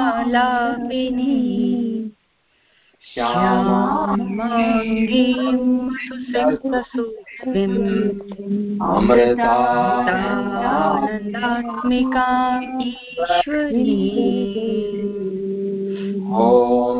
सङ्कीर्तनालापिनी श्यामाङ्गीं अमृतानन्दात्मिका ईश्वरी ॐ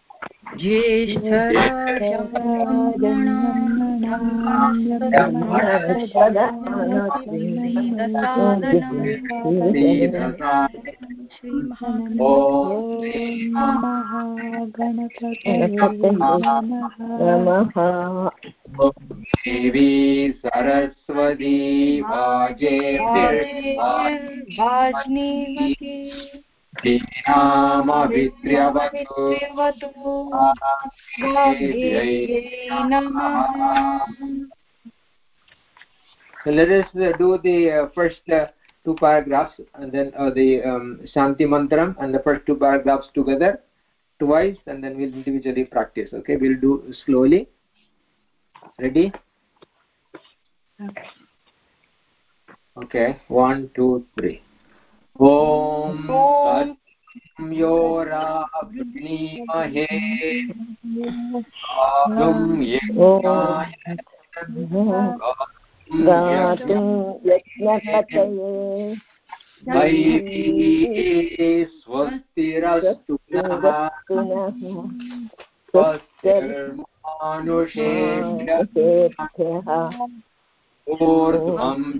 देवी सरस्वती वाजे वाज्नीवती दीनामभिद्र्यवतु So let us uh, do the uh, first uh, two paragraphs and then uh, the um, Shanti Mantram and the first two paragraphs together twice and then we'll individually practice. Okay, we'll do slowly. Ready? Okay. Okay, one, two, three. ॐ गातुं यज्ञपतये। स्वस्तिरस्तु नः। स्वस्तिर्मानुषेभ्यः। ऊर्ध्वं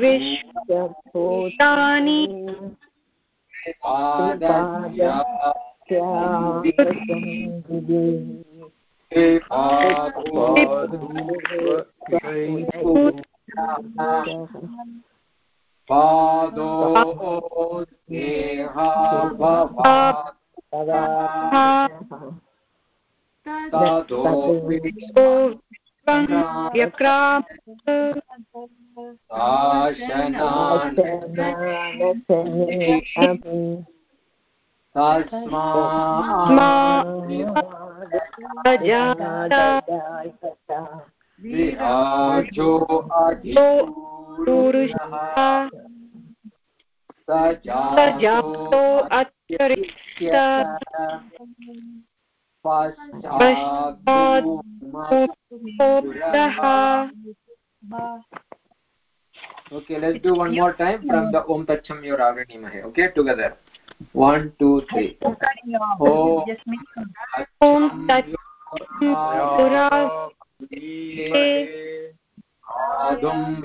विश्वानि पादो स्नेहा भवात् ततो व्यक्राम विहाजो सजातो अत्यरिक्त। पश्चात् Okay, let's do one more time from the Om Tacham Yoravanimahe. Okay, together. One, two, three. Om Om Tat Adum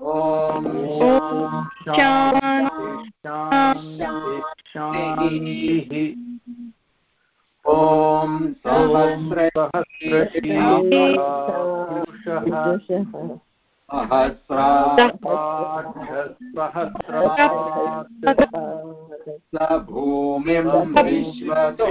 ॐ शान्तिः ॐ सहस्र सहस्रात् भूमिं विश्वतो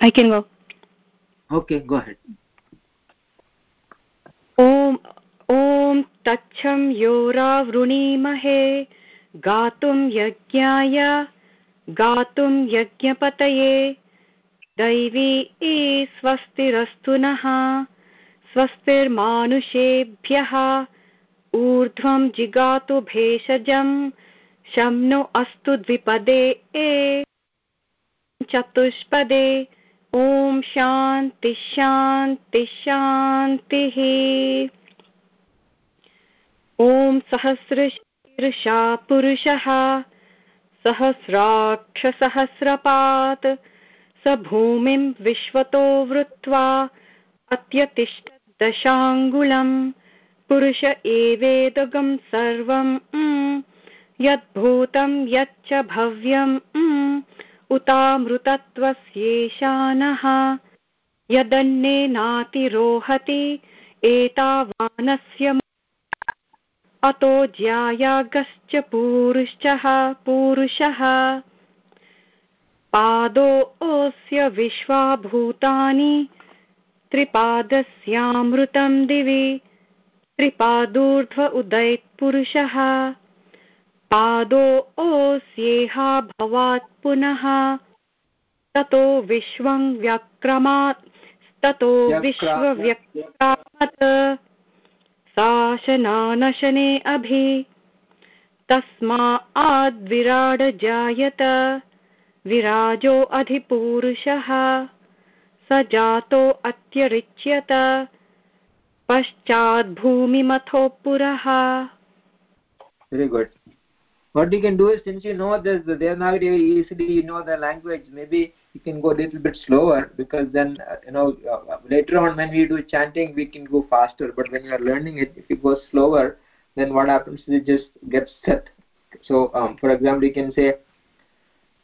I can go. Okay, go ahead. ॐ ॐ तच्छं योरावृणीमहे गातुं यज्ञाय गातुं यज्ञपतये दैवी स्वस्तिरस्तु नः स्वस्तिर्मानुषेभ्यः ऊर्ध्वं जिगातु भेषजं शं अस्तु द्विपदे ए चतुष्पदे ॐ शान्ति शान्ति शान्तिः ॐ सहस्रशीर्षा पुरुषः सहस्राक्षसहस्रपात् स भूमिं विश्वतो वृत्वा अत्यतिष्ठ दशाङ्गुलम् पुरुष एवेदगं सर्वम्, यद्भूतं यच्च भव्यम्। उतामृतत्वस्येशानः। यदन्नेनातिरोहति एतावानस्य अतो ज्यायागश्च पूरुश्चः पूरुषः। पादोऽस्य विश्वाभूतानि त्रिपादस्यामृतं दिवि त्रिपादूर्ध्व उदैत्पुरुषः पादोऽस्येहा भवात् पुनः। ततो विश्वं व्यक्रमात् ततो विश्वव्यक्रामत् शासनानशने अभि तस्माद्विराड जायत विराजो अधिपूरुषः। स जातो अत्यरिच्यत पश्चाद्भूमिमथो पुरः। Very good. What you can do is, since you know this, the Devanagari easily, you know the language, maybe you can go a little bit slower because then uh, you know uh, later on when we do chanting we can go faster but when you are learning it if you go slower then what happens is it just gets set so um, for example you can say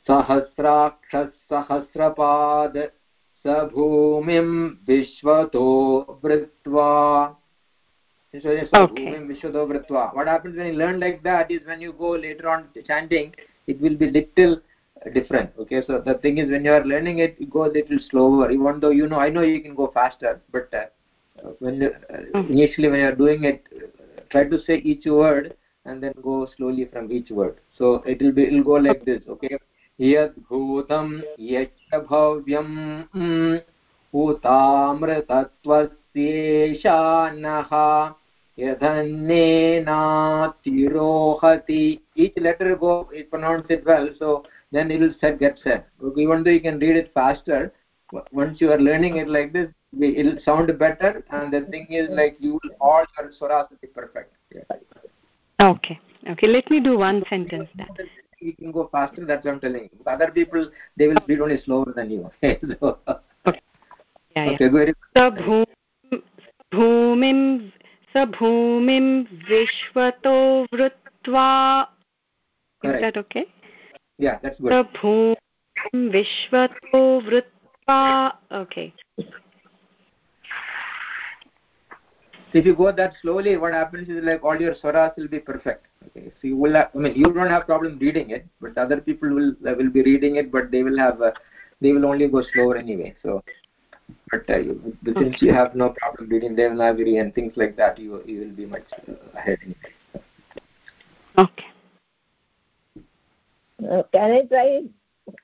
सहस्राक्षः सहस्रपाद स भूमिं विश्वतो वृत्वा Okay. Vishwado Vritva. What happens when you learn like that is when you go later on chanting, it will be little different. Okay, so the thing is when you are learning it, you go a little slower. Even though you know, I know you can go faster, but uh, when you, uh, initially when you are doing it, uh, try to say each word and then go slowly from each word. So it will be, it will go like this. Okay. यद्भूतं यच्च भव्यम् उतामृतत्वस्येषा नः yadhannenaatirohati each letter go it pronounce it well so then it will set get set. Even though you can read it faster once you are learning it like this it will sound better and the thing is like you will all your swaras will be perfect. Yeah. okay. Okay let me do one sentence then. You can go faster that's what i'm telling you. Other people they will read only slower than you. So, okay. Yeah, okay yeah. very भूमिं स भूमिं विश्वतो वृत्वा is that okay yeah that's good स भूमिं विश्वतो वृत्वा okay if you go that slowly what happens is like all your swaras will be perfect okay so you will have, i mean you don't have problem reading it but other people will uh, will be reading it but they will have uh, they will only go slower anyway so but uh, you, since okay. you have no problem reading Devanagari and things like that, you you will be much uh, ahead anyway. Okay. Uh, can I try,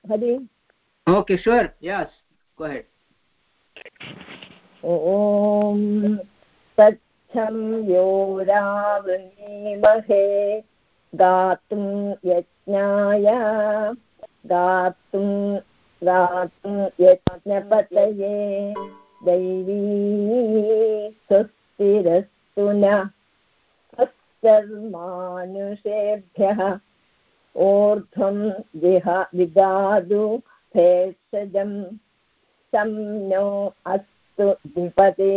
Hadi? Okay, sure. Yes, go ahead. ॐ तच्छं यो रावणीमहे गातुं यज्ञाय गातुं गातुं यज्ञपतये दैवी स्वस्तिरस्तु न। स्वस्तिर्मानुषेभ्यः ऊर्ध्वं जिह विदादु भेषजम्। शं नो अस्तु द्विपदे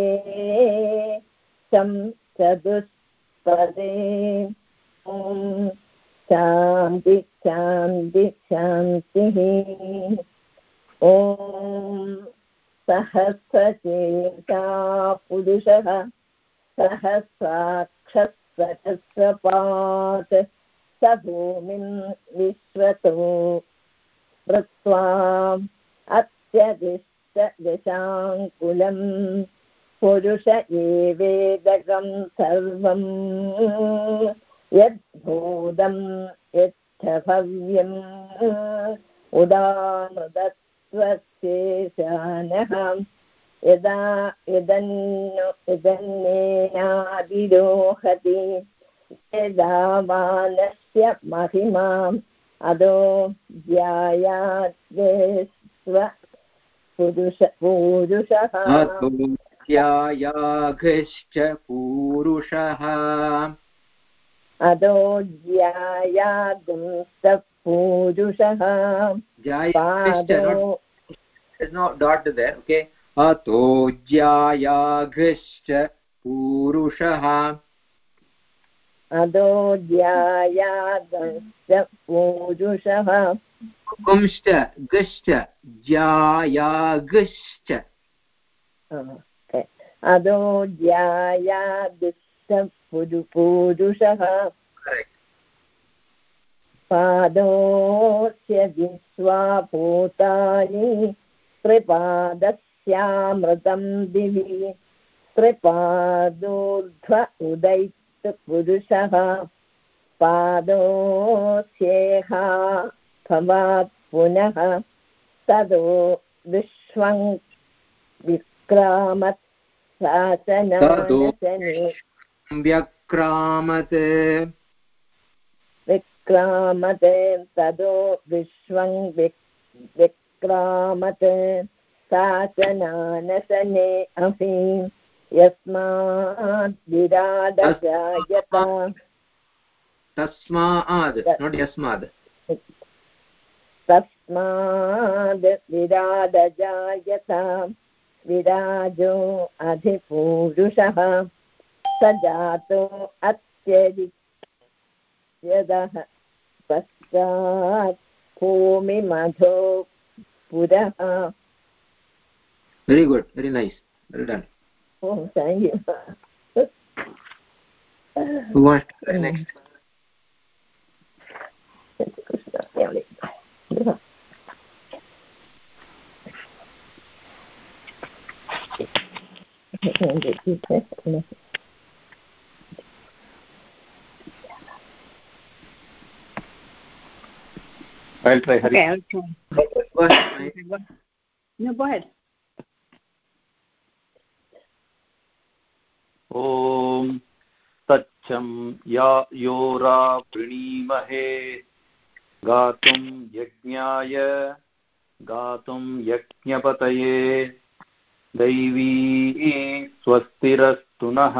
शं चतुष्पदे। ॐ शान्ति शान्ति, शान्तिः। ॐ सहस्रचेता पुरुषः स भूमिं विश्वतो वृत्वा अत्यदिष्टदशाङ्कुलम् पुरुष सर्वम् यद्भूतं यच्छभव्यम् उदामदत्वशेषानः यदा यदन्नु यदा मानस्य महिमाम् अदो ध्यायाद्वेष्व पुरुष पूरुषः ध्यायाघश्च पूरुषः। अदो ज्यायागुंस्त no dot there, okay? अतो ज्यायाघश्च पूरुषः। अदो ज्यायागंश्च पूरुषः। गुंश्च गश्च अदो ज्यायागुश्च पुरु पादोस्य विश्वा भूतानि, त्रिपादस्यामृतं दिवि। त्रिपादोर्ध्व उदैत् पुरुषः पादोस्येहा भवात् पुनः। तदो विश्वं विक्रामत् व्यक्रामत् विक्रामत् तदो विश्वं विक्रामत्। शासनानशने अपि यस्मात् विराडजायत तस्माद् यस्माद्। तस्माद् विराडजायता विराजो अधिपूरुषः स जातो अत्यधिक्यदः पश्चात् भूमिमधो पुरः very good very nice well done Oh, thank you. who wants to try next I'll try Hari. Okay, I'll try. Go ahead. No, go ahead. ॐ तच्छं या योरा वृणीमहे गातुं यज्ञाय गातुं यज्ञपतये दैवी स्वस्तिरस्तु नः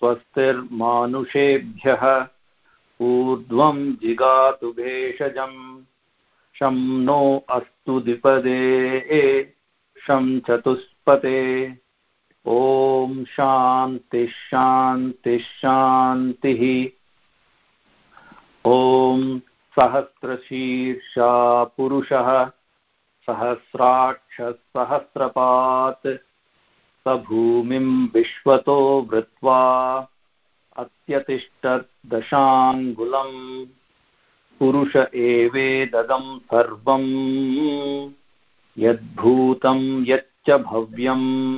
स्वस्तिर्मानुषेभ्यः ऊर्ध्वं जिगातु भेषजम्। शं नो अस्तु द्विपदे शं चतुष्पते ॐ शान्तिः शान्तिः शान्तिः। ॐ सहस्रशीर्षा पुरुषः सहस्राक्षः सहस्रपात् स भूमिं विश्वतो वृत्वा अत्यतिष्ठद्दशाङ्गुलम्। पुरुष एवेददं सर्वम्। यद्भूतं यच्च भव्यम्।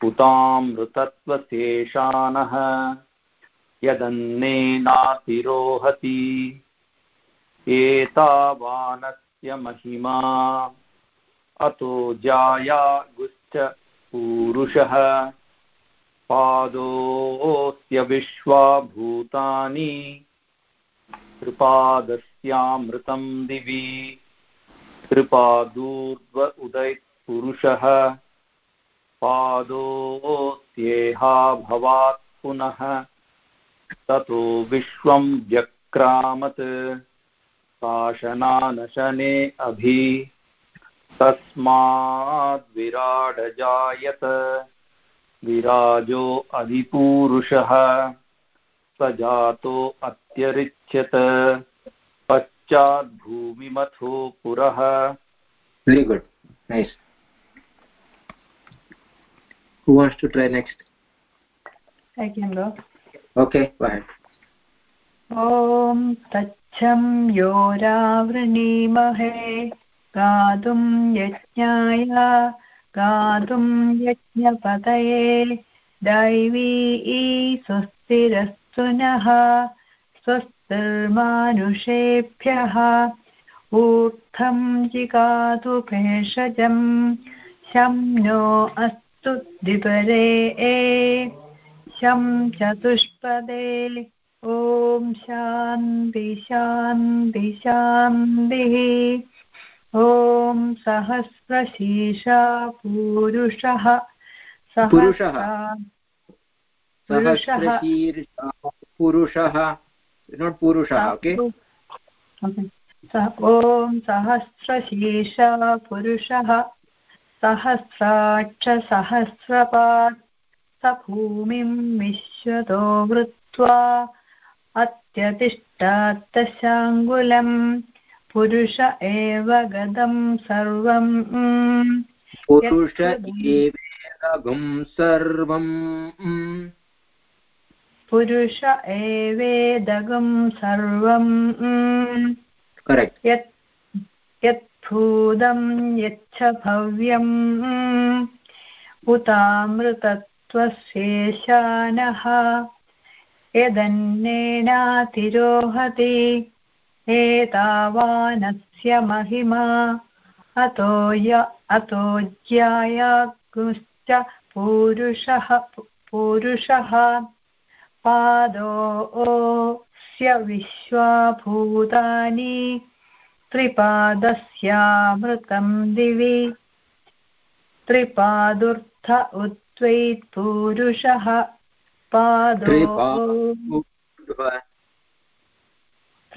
पुतामृतत्वशेषानः। यदन्नेनातिरोहति एतावानस्य महिमा। अतो जाया गुश्च पूरुषः। पादोऽस्य विश्वा भूतानि त्रिपादस्यामृतं दिवि त्रिपादूर्ध्व उदयपुरुषः पादोऽस्येहा भवात् पुनः ततो विश्वं व्यक्रामत् शासनानशने अभि तस्माद्विराडजायत विराजो अधिपूरुषः स जातो अत्यरिच्यत। पश्चात् पुरः। Very good nice who wants to try next I can go okay go ahead ॐ तच्छं यो गातुं यज्ञाया गातुं यज्ञपतये दैवी स्वस्तिरस्तु नः स्वस्तिर्मानुषेभ्यः। ऊर्ध्वं जिगातु भेषजं, शं नो अस्तु द्विपरे शं चतुष्पदे, ॐ शान्ति शान्ति, शान्तिः। ॐ सहस्रशीर्षा पुरुषः। पुरुषः। सहस्रा- पुरुषः. स- ॐ सहस्रशीर्षा पुरुषः सहस्राक्षसहस्रपात् स भूमिं विश्वतो वृत्वा अत्यतिष्ठात्तशाङ्गुलम्। पुरुष एव गदं सर्वम्। पुरुष एवेदगुं सर्वम्. पुरुष एवेदगं सर्वम्। यत् यत्भूतं यच्छ भव्यम्। उतामृतत्वशेषानः। यदन्नेनातिरोहति। एतावानस्य महिमा। अतो य अतो ज्यायागुश्च पूरुषः। पूरुषः पादोऽस्य विश्वाभूतानि। त्रिपादस्यामृतं दिवि। त्रिपादुर्थ उद्वैत्पूरुषः पादो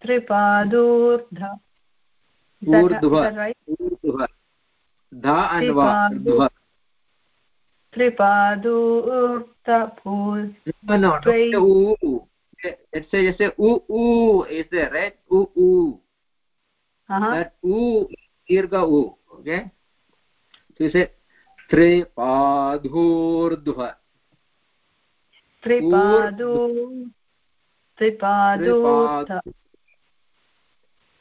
Ooh is dirgha. त्रिपादोऽर्थ त्रिपादोऽर्ध ऊर्ध्व right ऊर्ध्व धा and va ऊर्ध्व त्रिपादोऽर्थपूर् No, no, don't say ooh. Let's say, just say ooh, ooh, is there, right? Ooh, ooh. That ooh, dirgha ooh, okay? So you say त्रिपाधूर्ध्व त्रिपादो त्रिपादोऽर्थ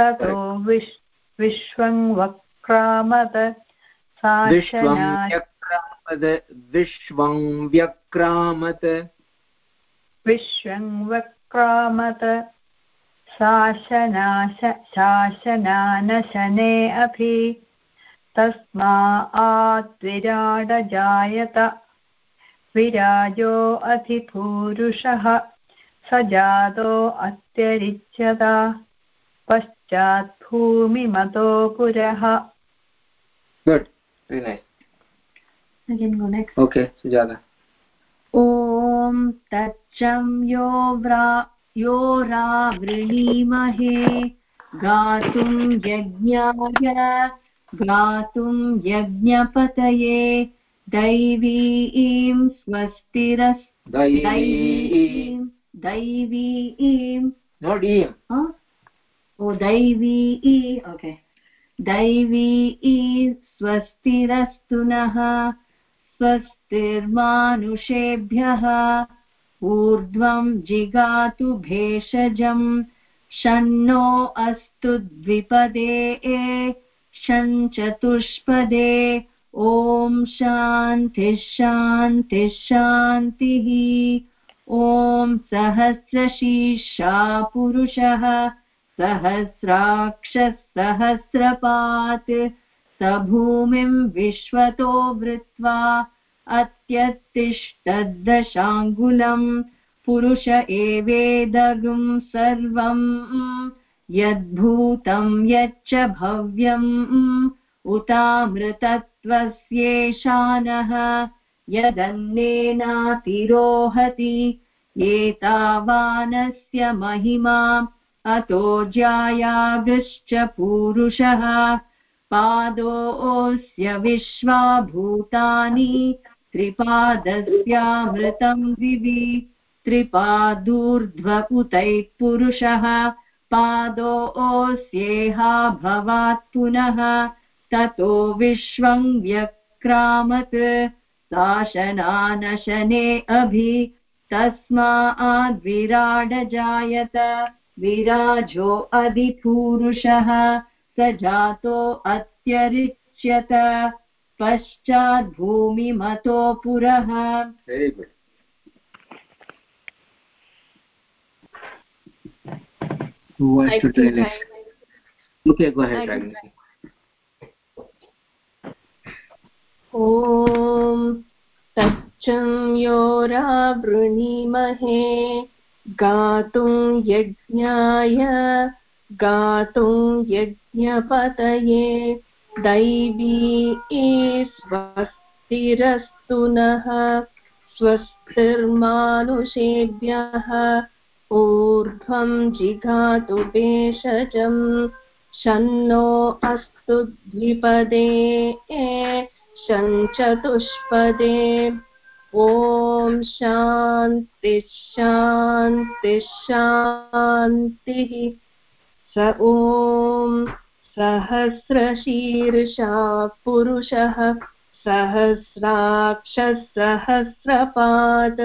ततो विश् विश्वं वक्रामत विश्वं विश्वं व्यक्रामत् विश्वं वक्रामत शासनाश शासनानशने अपि। तस्मात् विराडजायत विराजो अधिपूरुषः स जातो अत्यरिच्यत पश्चात् भूमिमतो पुरः। Good. Very nice. I can go next. okay sujata. ॐ तच्चं यो व्रा यो रावृणीमहे। गातुं यज्ञाय गातुं यज्ञपतये। दैवीं स्वस्तिरस् दैवीं दैवीं? Oh दैवी okay दैवी स्वस्तिरस्तु नः, स्वस्तिर्मानुषेभ्यः, ऊर्ध्वं जिगातु भेषजम्, शन्नो अस्तु द्विपदे शञ्चतुष्पदे, ॐ शान्तिः शान्तिः शान्तिः, ॐ सहस्रशीर्षा पुरुषः सहस्राक्षः सहस्रपात् स भूमिं विश्वतो वृत्वा अत्यत्तिष्ठद्दशाङ्गुलम् पुरुष एवेदगुं सर्वम् यद्भूतं यच्च भव्यम् उतामृतत्वस्येषानः यदन्नेनातिरोहति एतावानस्य महिमा अतो ज्यायागश्च पूरुषः। पादोऽस्य विश्वाभूतानि, त्रिपादस्यामृतं दिवि। त्रिपादूर्ध्व उतैः पुरुषः पादोऽस्येहा भवात् पुनः। ततो विश्वं व्यक्रामत् शासनानशने अभि। तस्माद्विराडजायत विराजो अधिपूरुषः स जातो अत्यरिच्यत। पश्चात् भूमिमतो पुरः। ॐ तच्छं योरावृणीमहे गातुं यज्ञाय, गातुं यज्ञपतये, दैवी स्वस्तिरस्तु नः, स्वस्तिर्मानुषेभ्यः, ऊर्ध्वं जिघातु भेषजम् शन्नो अस्तु द्विपदे, शञ्चतुष्पदे। ॐ शान्तिः शान्तिः शान्तिः स ॐ सहस्रशीर्षा पुरुषः सहस्राक्षः सहस्रपाद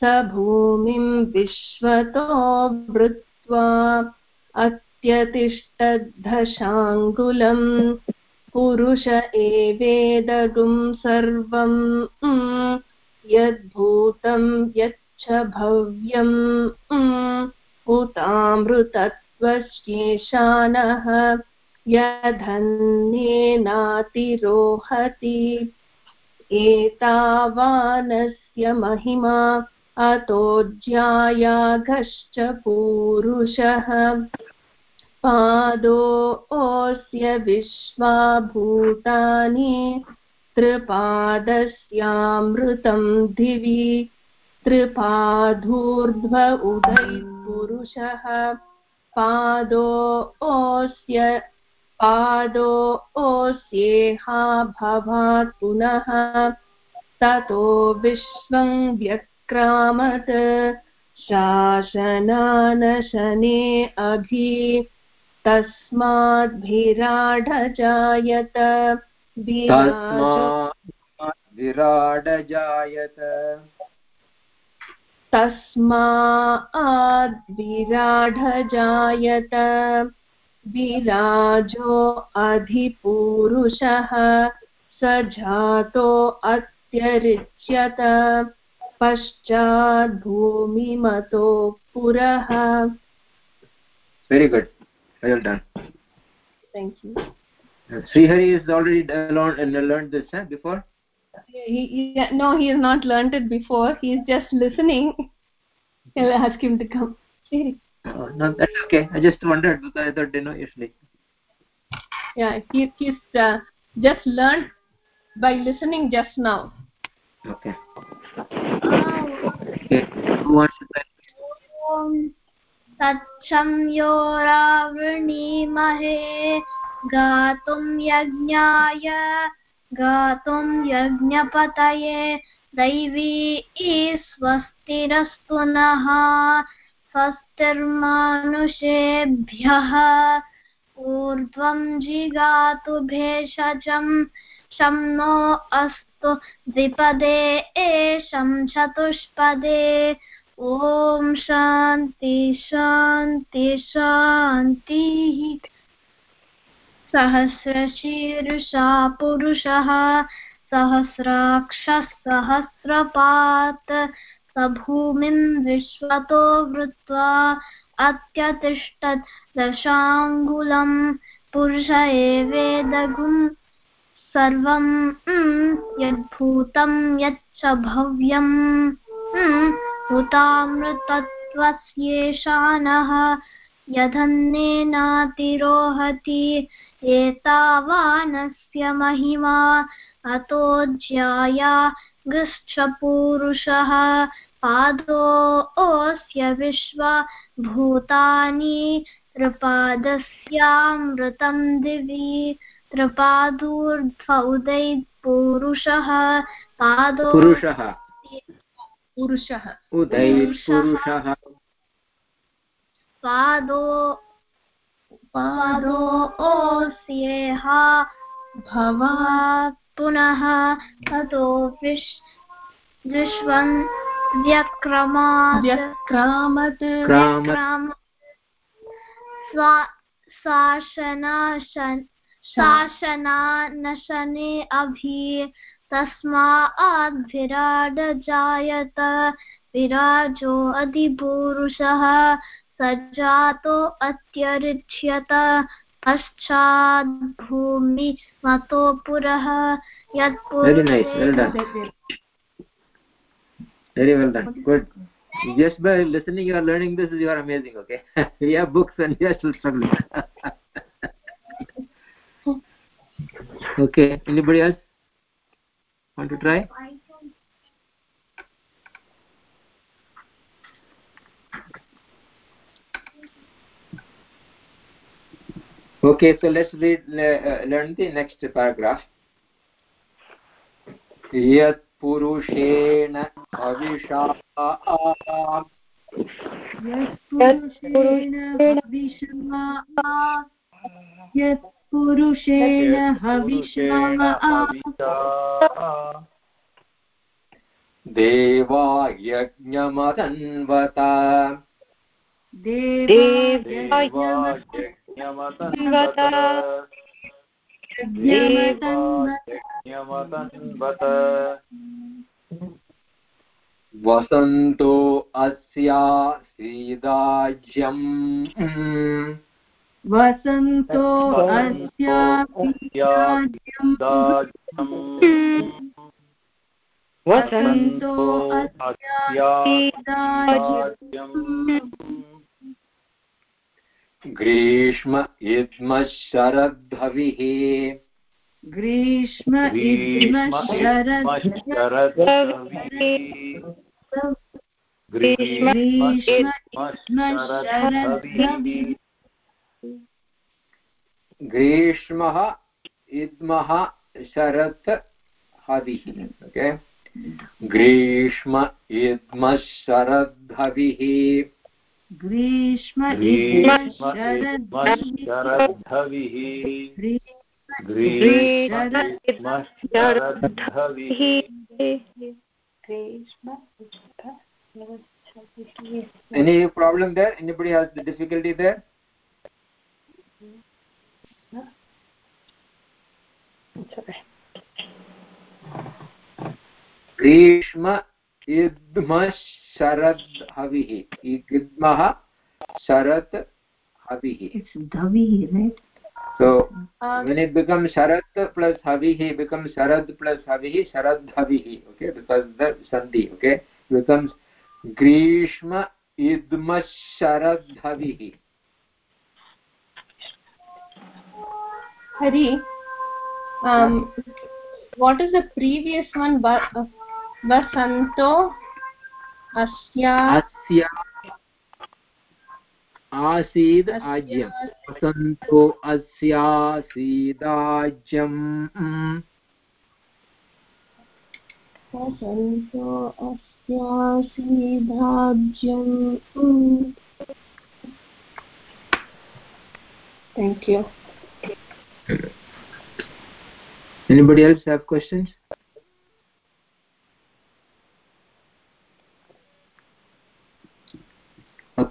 स भूमिं विश्वतो वृत्वा अत्यतिष्ठद्धशाङ्गुलम्। पुरुष एवेदगुं सर्वम् यद्भूतं यच्च भव्यम् उतामृतत्वशेषानः यधन्येनातिरोहति एतावानस्य महिमा अतोज्यायाघश्च पूरुषः। पादोऽस्य विश्वाभूतानि त्रिपादस्यामृतं दिवि त्रिपाधूर्ध्व उदैपुरुषः पादोऽस्य पादोऽस्येहा भवात् पुनः। ततो विश्वं व्यक्रामत्। शासनानशने अभि। तस्माद्भिराढजायत विराडजायत तस्माद्विराढजायत विराजो अधिपूरुषः स जातो अत्यरिच्यत पश्चाद्भूमिमतो पुरः very good. Well done. Thank you. Srihari is already learned and learned this huh, before he, he, no he has not learned it before he is just listening i'll ask him to come oh, no that's okay i just wondered because i thought you know usually yeah he, he's uh, just learned by listening just now okay okay who wants to try तत्संयोरावृणीमहे गातुं यज्ञाय, गातुं यज्ञपतये, दैवी स्वस्तिरस्तु नः स्वस्तिर्मानुषेभ्यः ऊर्ध्वं जिगातु भेषजं शं no अस्तु द्विपदे, एषं चतुष्पदे। ॐ शान्ति शान्ति, शान्तिः। सहस्रशीर्षा पुरुषः सहस्राक्षः सहस्रपात् स भूमिं विश्वतो वृत्वा अत्यतिष्ठत् दशाङ्गुलम् पुरुष एवेदगुं सर्वं यद्भूतं यच्च भव्यम् हुतामृतत्वस्येषानः यधन्नेनातिरोहति एतावानस्य महिमा अतो ज्याया गृश्च पूरुषः पादोऽस्य विश्वभूतानि त्रिपादस्यामृतं दिवि त्रिपादूर्ध्व उदै पुरुषः। पादो पुरुषः। पुरुषः। उदै पुरुषः पादो पादोऽस्येहा भवात् पुनः ततो विश् विश्वं व्यक्रमात्। व्यक्रामत्। क्राम स्वा- शासनाशन शासनानशने अभि तस्माद्भिराडजायत विराजो अधिपुरुषः। सज्जातो अत्यरिच्यत पश्चाद्भूमिमतो पुरः Very well done. good just by listening you are learning this you are amazing okay we have books and you are still struggling okay anybody else want to try okay so let's read uh, learn the next paragraph. यत् पुरुषेण अविषा यत्पुरुषेण हविषा यत्पुरुषेण हविषा देवा यज्ञमतन्वता देवा यज्ञमतन्वत वसन्तो अस्यासीदाज्यम् वसन्तो अस्यापि वसन्तो इद्म शरद्धविः ग्रीष्म इद्म शरद ग्रीष्म इद्म शरद्रवि ग्रीष्मः इद्मः Sharat हविः okay? ग्रीष्म इद्म शरद्धविः ग्रीष्म शरद्धविः ग्रीष्म any problem there anybody has the difficulty there ग्रीष्म इद्म शरद हविः इद्मः Sharat हविः so when it becomes sharat plus havihi becomes sharad plus havihi sharad havihi okay because the sandhi okay becomes grishma idma sharad havihi hari um what is the previous one Ba- uh, vasanto asya asya आसीद् आज्यं वसन्तो अस्यासीदाज्यम् vasanto asya sidhajyam thank you anybody else have questions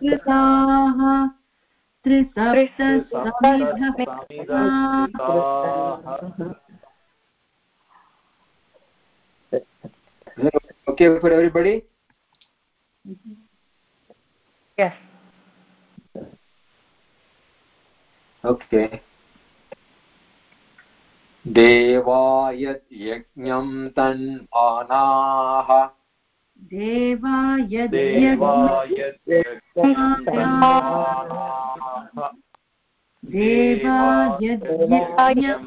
कृताः okay for everybody yes okay देवाय यज्ञं तन्मानाः देवा देवाय देवा यज्ञं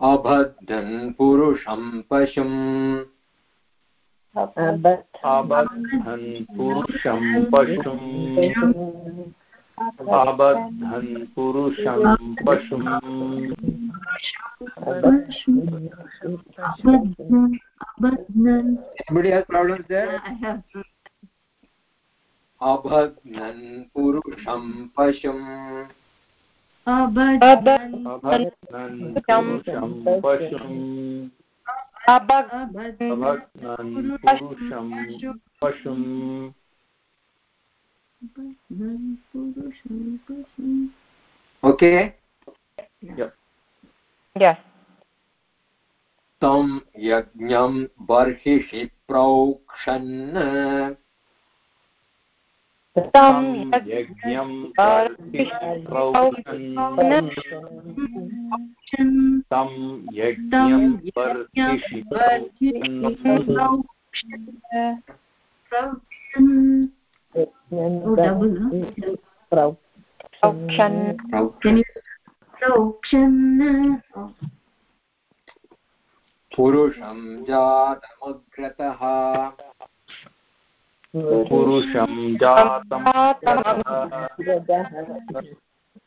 अबद्धन् पुरुषं पशुम्। अबद्धन् पुरुषं पशुम्। अबद्धन् पुरुषं पशुम् अबध्नन् पुरुषं पशुम् अबध्नन् पशुम् अबध्नन् पुरुषं पशुम् okay? तं यज्ञं बर्हिषि प्रोक्षन् तं यज्ञं तं प्रोक्षन् पुरुषं जातमग्रतः पुरुषं जातं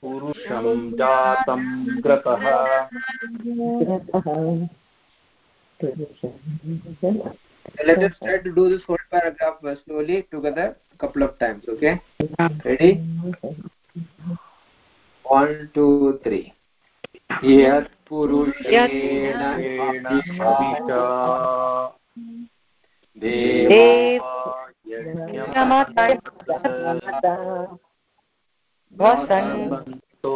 पुरुषं जातं ग्रतः Let us try to do this whole paragraph uh, slowly together couple of times, okay? Ready? One, two, three. यत् पुरुषेण हविषा वसन्तो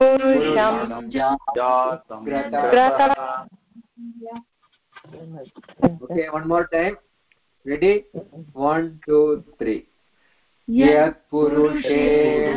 पुरुषं जातं ग्रतः Okay, one more time. Ready? One, two, three. यत् पुरुषेण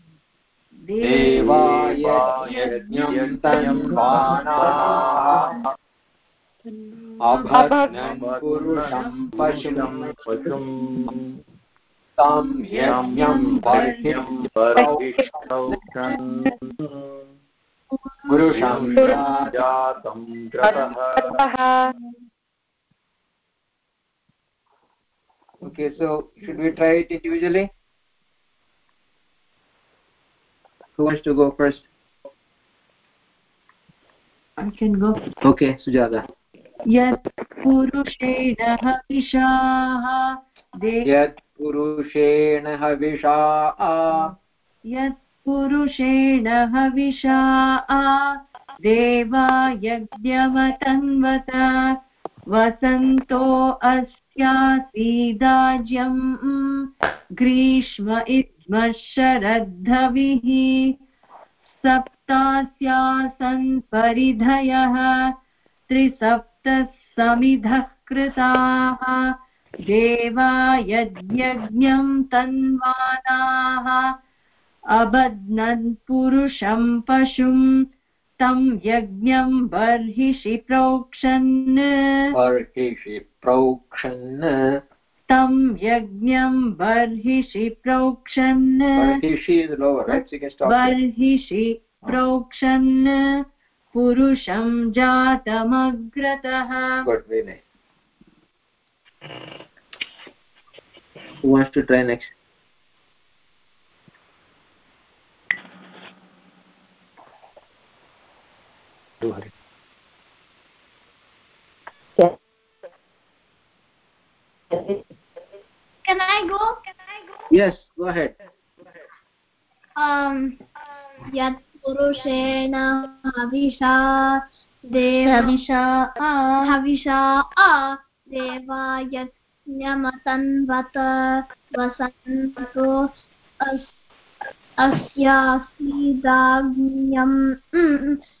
देवाय यज्ञं तन्वानाः अभग्नन् पुरुषं पशुं पशुम् तं यज्ञं बर्हिं पुरुषं जातं ग्रतः Okay, so should we try it individually? Who wants to go first? I can go. Okay, Sujata. यत् पुरुषेण हविषाः यत् पुरुषेण हविषा यत् पुरुषेण हविषा देवा यज्ञमतन्वत वसन्तो अस्यासीदाज्यम् ग्रीष्म इद्मः शरद्धविः। सप्तास्यासन् परिधयः त्रिसप्तः समिधः कृताः। देवा यज्ञं तन्वानाः। अबध्नन् पुरुषं पशुं तं यज्ञं बर्हिषि प्रोक्षन् बर्हिषि प्रोक्षन् तं यज्ञं बर्हिषि प्रोक्षन् बर्हिषि प्रोक्षन् पुरुषं जातमग्रतः. Who wants to try next? Can I go? Can I go? Yes, go ahead. um यत् पुरुषेण हविषा देव हविषा हविषा देवा यज्ञमतन्वत वसन्तो अस्- अस्यासीदाग्न्यम् ग्री-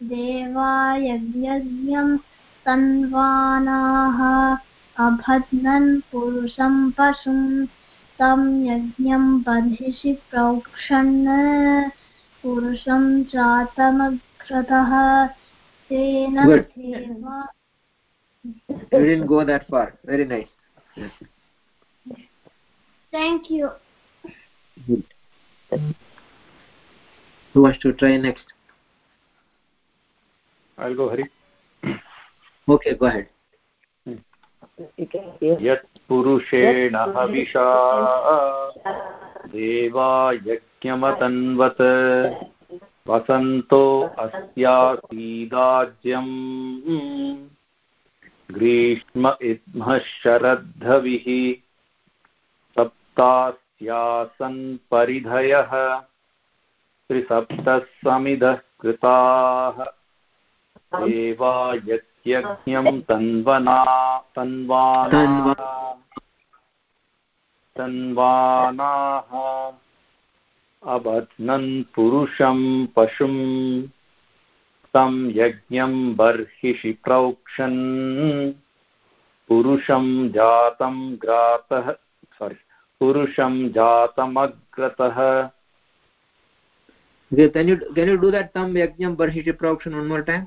देवायज्ञं तन्वानाः अभद्नन् पुरुषं पशुं तं यज्ञं बर्हिषि प्रोक्षन् पुरुषं चातमग्रतः तेन you didn't go that far very nice yes. Thank you. Good. who wants to try next I'll go, Hari. okay go ahead. यत्पुरुषेण हविषा देवा यज्ञमतन्वत् वसन्तो अस्यासीदाज्यम् ग्रीष्म इद्मः शरद्धविः सप्तास्यासन् परिधयः त्रिसप्तः समिधः कृताः देवा यज्ञं तन्वना तन्वाना तन्वानाः अबध्नन् पुरुषं पशुं तं यज्ञं बर्हिषि प्रोक्षन् पुरुषं जातं ग्रातः सोरि पुरुषं जातमग्रतः। Can you can you do that tam yajnam barhishi one more time?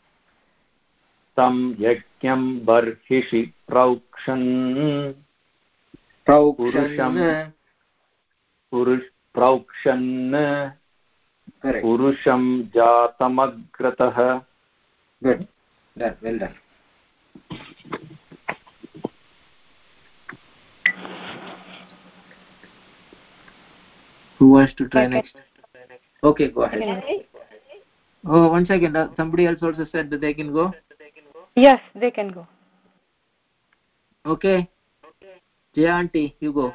तं यज्ञं बर्हिषि प्रोक्षन् prokshan पुरुष प्रोक्षन् पुरुषं जातमग्रतः good done well done who wants to try next okay go ahead oh one second uh, somebody else also said that they can go Yes, they can go. Okay. okay. Yeah, auntie, you go.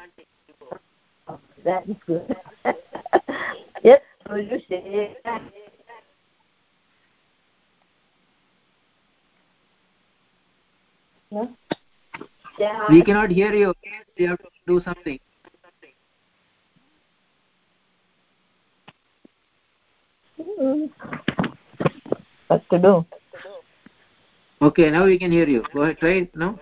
That is good. yes, you say no? Yeah. We cannot hear you. We have to do something. Mm-hmm. What to do? okay now we can hear you go ahead try it now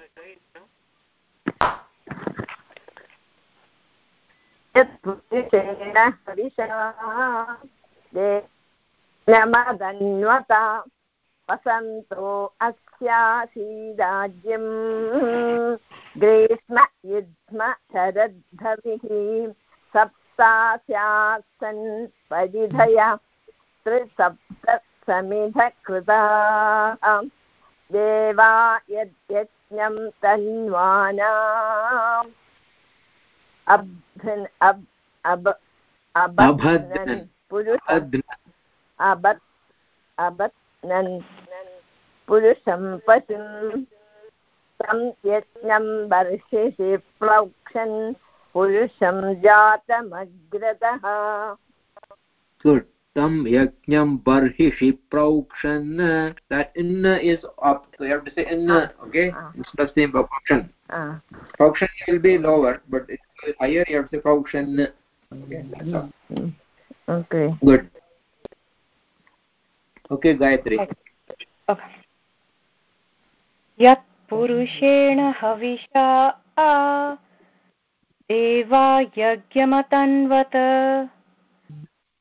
यत्पुरुषेण हरिषा नमदन्वता वसन्तो अस्यासीदाज्यम् ग्रीष्म युध्म शरद्धविः सप्तास्यासन् परिधय त्रिसप्तसमिधकृताः देवा यद्यज्ञं तन्वानाम् अभ्रन् अब् अब अभद्नन्। पुरुष. अबत् अबध्नन् पुरुषं पशुं तं यज्ञं वर्षिषि प्लौक्षन् पुरुषं जातमग्रतः tam yajnam barhishi prokshan that in is up so you have to say in okay Ah. instead of saying prokshan Ah, prokshan will be lower but it's higher you have to say prokshan okay that's all mm, okay good okay gayatri Okay. yat यत् पुरुषेण हविषा देवा यज्ञमतन्वत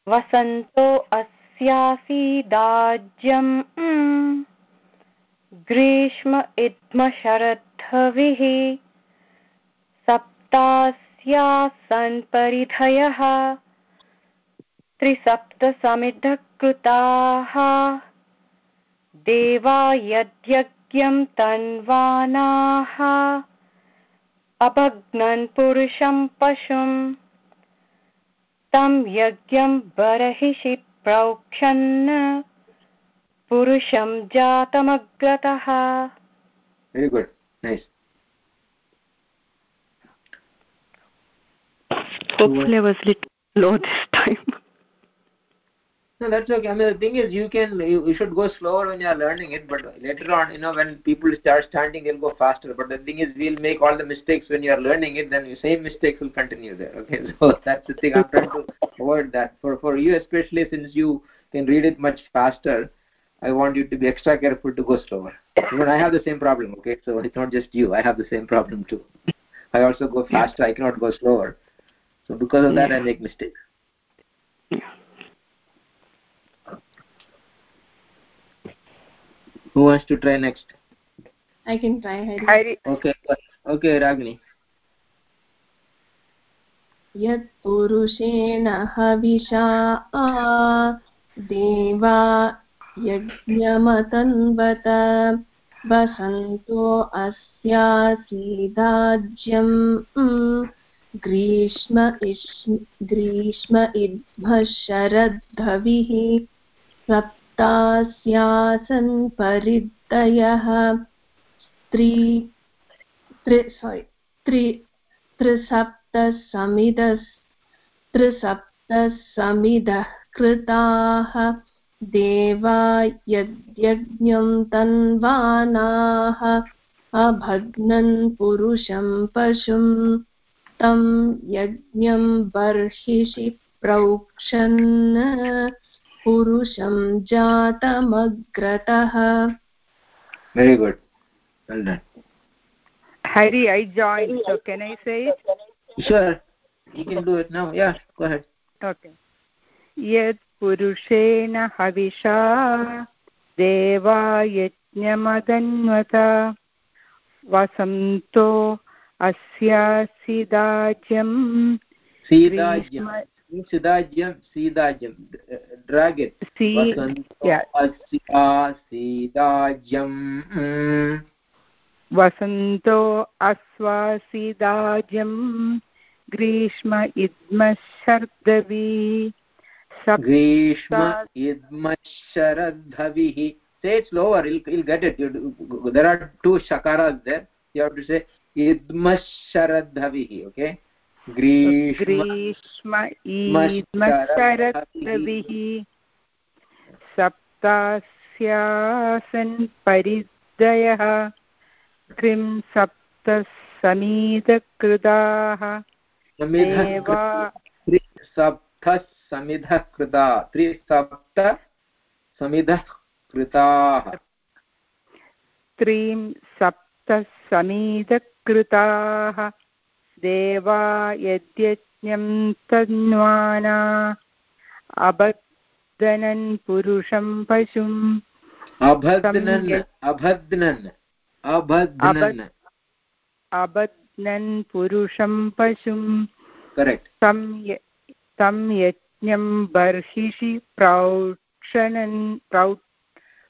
वसन्तो अस्यासीदाज्यम् ग्रीष्म इद्म शरद्धविः सप्तास्यासन् परिधयः त्रिसप्तसमिद्धकृताः। देवा यद्यज्ञं तन्वानाः। अभग्नन् पुरुषं पशुम्। तं यज्ञं बर्हिषि प्रोक्षन् पुरुषं जातमग्रतः very good nice hopefully i was a little low this time no that's okay. I mean the thing is you can you, you should go slower when you are learning it but later on you know when people start standing they'll go faster. But the thing is we'll make all the mistakes when you are learning it then the same mistakes will continue there okay? So that's the thing. I'm trying to avoid that. For for you especially since you can read it much faster i want you to be extra careful to go slower. Even i have the same problem okay? So it's not just you. I have the same problem too. I also go faster. I cannot go slower. So because of that i make mistakes who wants to try next? I can try hari. Hari okay okay. Ragini यत्पुरुषेण हविषा देवा यज्ञमतन्वत वसन्तो अस्यासीदाज्यम् ग्रीष्म इष् ग्रीष्म इद्मः शरद्धविः सप्तास्यासन् परिद्धयः त्रि त्रि त्रि त्रिसप्तसमिदः त्रिसप्तसमिदः कृताः। देवा यद्यज्ञं तन्वानाः, अभग्नन् पुरुषं पशुं, तं यज्ञं बर्हिषि प्रोक्षन्। पुरुषं जातमग्रतः। वेरि गुड् हरि ऐ जायिन् ऐ ओके यत् पुरुषेण हविषा देवायज्ञमदन्वत वसन्तो अस्यासिदाज्यं सीराज्यम् सीदाज्यम सीदाज्यम drag it See, yeah. वसन्तो अस्वासिदाज्यम् ग्रीष्म इद्मशर्दवी ग्रीष्म idmasharaddhaviः say it slower you'll, you'll get it you, there are two shakaras there you have to say idmasharaddhavihi okay ग्रीष्म ईद्मशरद्रविः सप्तास्यासन् परिदयः त्रिं सप्त समीतकृताः देवा समिधः कृता त्रिसप्त समिधः कृताः त्रीं सप्त समीतकृताः देवा यद्यज्ञं तन्वाना अबद्धनन् पुरुषं पशुम्। अभद्नन् अभद्नन् अभद्नन् अबध्नन् पुरुषं पशुम्। करेक्ट् तं तं यज्ञं बर्हिषि प्रौक्षणन् प्रौ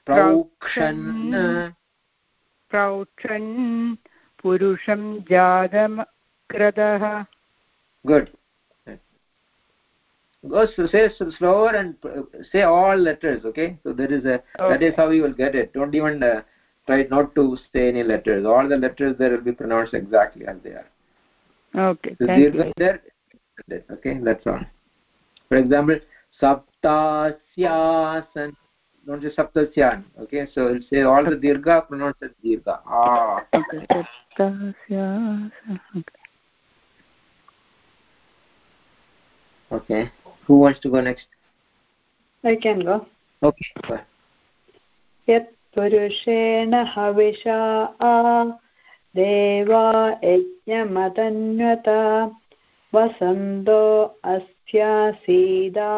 प्रौक्षन्। प्रौक्षन् पुरुषं जातमग्रदः good go s- say s- slower and uh, say all letters okay so there is a that is how you will get it don't even uh, try not to say any letters all the letters there will be pronounced exactly as they are okay so thank dirgha you there okay that's all for example saptasyasan don't say saptasyan okay so you'll say all the dirgha pronounced as dirgha ah okay सप्तास्यास- okay. Okay who wants to go next I can go. okay go ahead. यत्पुरुषेण हविषा देवा यज्ञमतन्वत वसन्तो अस्यासीदा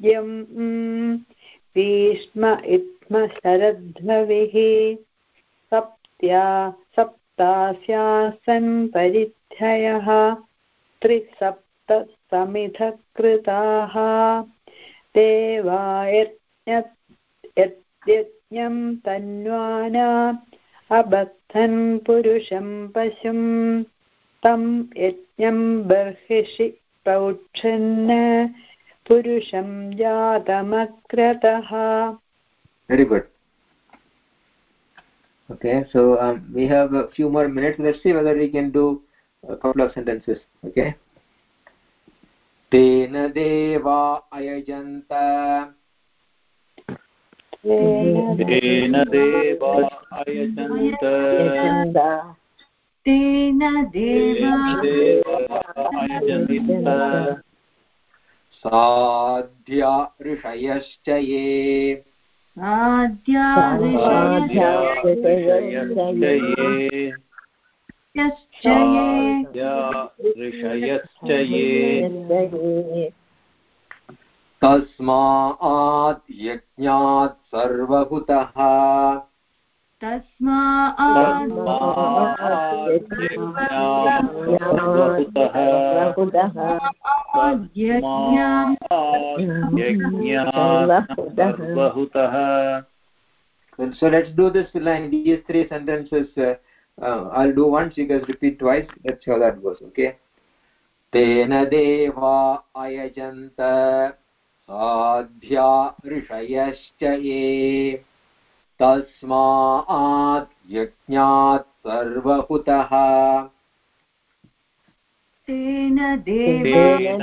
यम् भीष्म इत्म शरद्भविः सप्त्या सप्तास्यासन् परिध्ययः त्रिसप्त समिधकृताः देवा यज्ञ तन्वाना अबद्धन् पुरुषं पशुं तं यज्ञं बर्हिषि प्रौच्छन् पुरुषं जातमग्रतः very good okay so um, we have a few more minutes let's see whether we can do a couple of sentences okay तेन देवा अयजन्त। तेन देवा अयजन्त। तेन देवा साध्या ऋषयश्च ये। साध्या ऋषयश्च ये। तस्मात् यज्ञात् सर्वभूतः तस्मात् यज्ञात् सर्वभूतः। तस्मात् यज्ञात् सर्वभूतः so let's do this line these three sentences i'll do once you guys repeat twice let's see how that goes okay तेन देवा अयजन्त साध्या ऋषयश्च ये तस्मात् यज्ञात् सर्वहुतः तेन तेन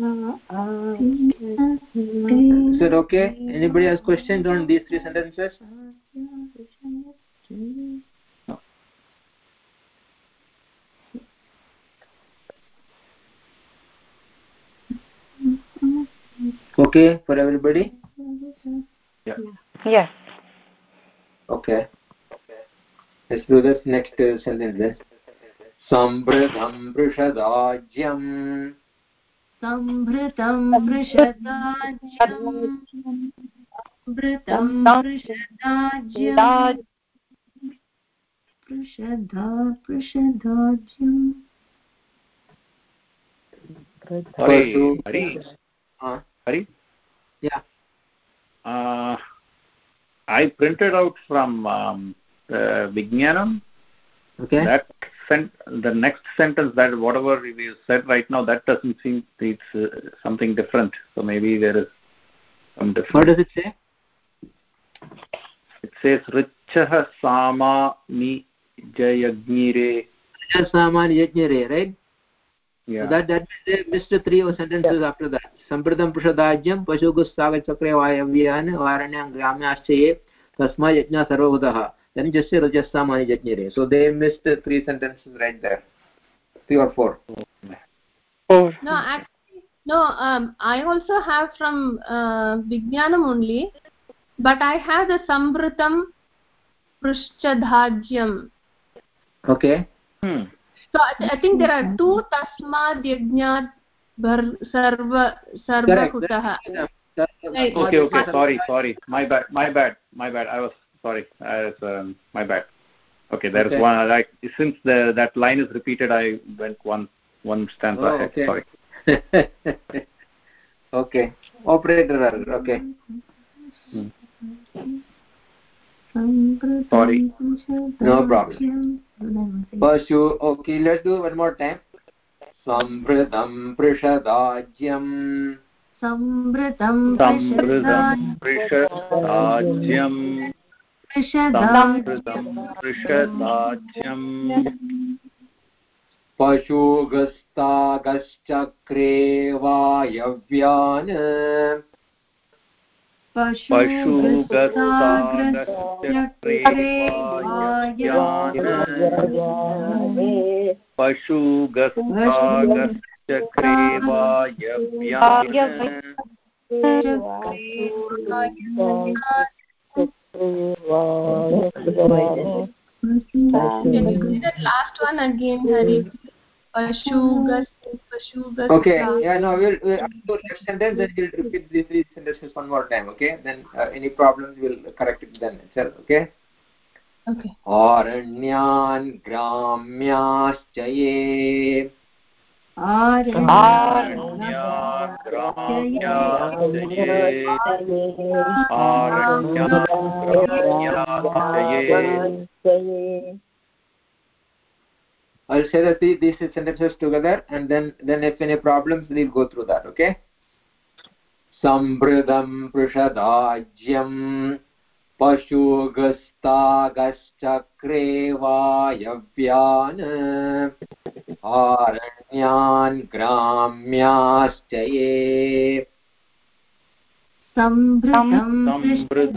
Is it okay? Anybody has questions on these three sentences? No. Okay for everybody? Yeah. Yes. Okay. Let's do this next sentence then. Sambridham Brishadajyam सम्भृतं वृषदाज्यम् सम्भृतं वृषदाज्यम् पृषदा पृषदाज्यम् Hari, Pasu- Hari, Huh? Hari. yeah Uh, I printed out from um, uh, Vijnanam okay that the next sentence that whatever you said right now that doesn't seem it's uh, something different. So maybe there is some difference. what does it say It says Richah Sama Ni Jayagnire. saman yajnare right Yeah. So that that means they missed three or sentences after that. Sampradam prashadajyam pashugustaga chakre vayavyan varanyam gramyascha ye tasma yajna sarvabhudah. Then just say rajassamani yajnire. So they missed three sentences right there. Three or four. Four. no actually no um, i also have from uh, vijnanam only but i have the sambritam prushchadhajyam Okay. Hmm. so I, I think there are two tasmad yajnat bar sarva sarvahutah Right. Okay, okay. Sorry, sorry. My bad. My bad. My bad. I was sorry as um, my bad okay there is okay. one like since the that line is repeated i went one one stanza oh, ahead okay. sorry okay operator okay. Hmm. Sorry. No problem. Pashu, okay, let's do one more time. Samvritam Prishadajyam. Samvritam Prishadajyam. Prishadajyam. पशुगस्तागश्चक्रे वायव्यान् पशुगस्तागश्चक्रे पशुगस्तागश्चक्रे वायव्यान् last one again, Hari? Pashugas, Pashugas. Okay. Yeah. No. We'll, we'll do next sentence. Then we'll repeat these three sentences one more time. Okay. Then uh, any problems we'll correct it then itself. Okay. Okay. आरण्यान् ग्राम्याश्च ये I'll say that these, these sentences together and then then if any problems we'll go through that okay संवृदं पृषदाज्यं पशुगस्तागश्चक्रे वायव्यान्। आरण्यान् ग्राम्याश्च ये। पशुगस्तागश्चये संवृत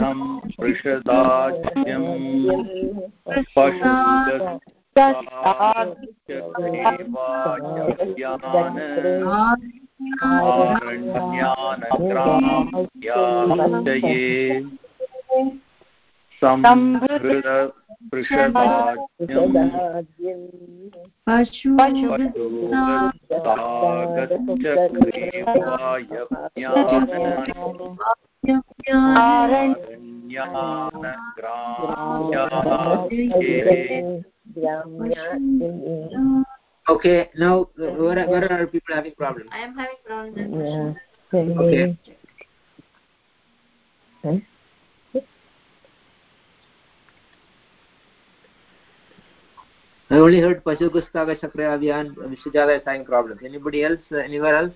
पृषदाज्यं पशुगस्तागश्चक्रे वायव्यान्। Okay now where, are- where are people having problems? I am having problems. okay I only heard Pashugustaga Chakra Abhiyan, Vishujala is having problems. Anybody else, uh, anywhere else?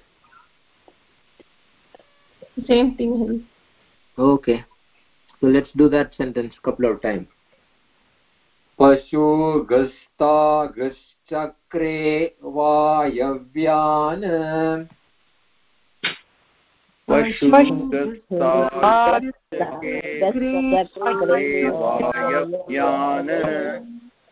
Same thing, Okay. So let's do that sentence couple of times. पशुगस्तागश्चक्रे वायव्यान् पशुगस्तागश्चक्रे वायव्यान्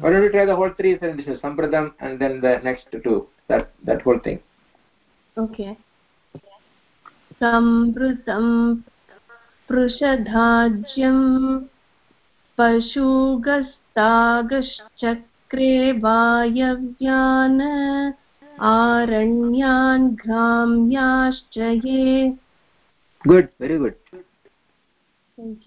Why don't we try the whole three sentences, Sampradam and then the next two, that, that whole thing. Okay. संवृतं पृषधाज्यं पशुगस्तागश्चक्रे वायव्यान् आरण्यान् ग्राम्याश्च ये Good, very good. Thank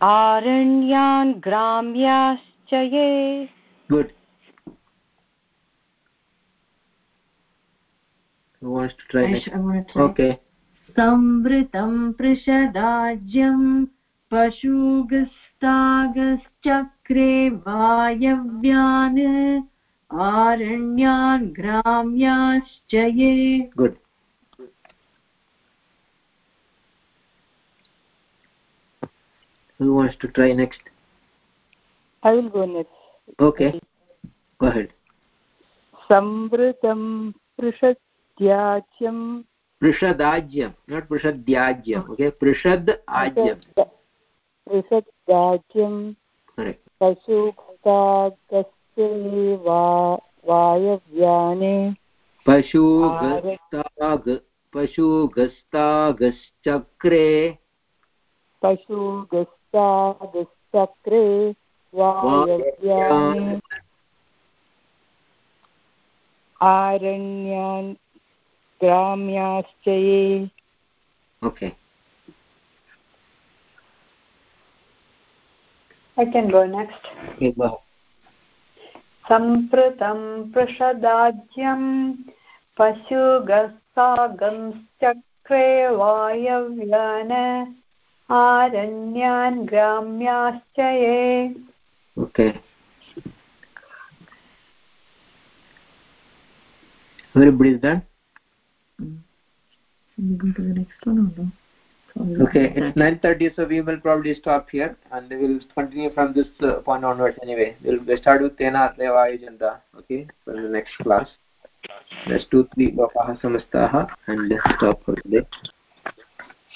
आरण्यान् ग्राम्याश्च ये. Okay. संवृतं पृषदाज्यं पशुगस्तागश्चक्रे वायव्यान् आरण्यान् ग्राम्याश्च ये Good. Who wants to try next? I will go next. Okay. Go ahead. संवृतं पृषत्याज्यं Prishadajyam, not Prishadhyajyam. Okay. Prishad ajyam. पृषत्याज्यं Correct. पशुक्तागस्ते वा वायव्याने पशुगस्ताग पशुगस्तागश्चक्रे पशुगस्तागश्चक्रे वायव्याने आरण्यान् ग्राम्याश्च ये okay. I can go next. सम्पृतं पृषदाज्यं पशुगस्तागंश्चक्रे वायव्यान आरण्यान् ग्राम्याश्च ये okay everybody is done go to the next one or no okay it's 9:30 so we will probably stop here and we will continue from this uh, point onwards anyway we'll we'll start with tena deva agenda okay for the next class there's two three lokaha samastaha and let's stop for today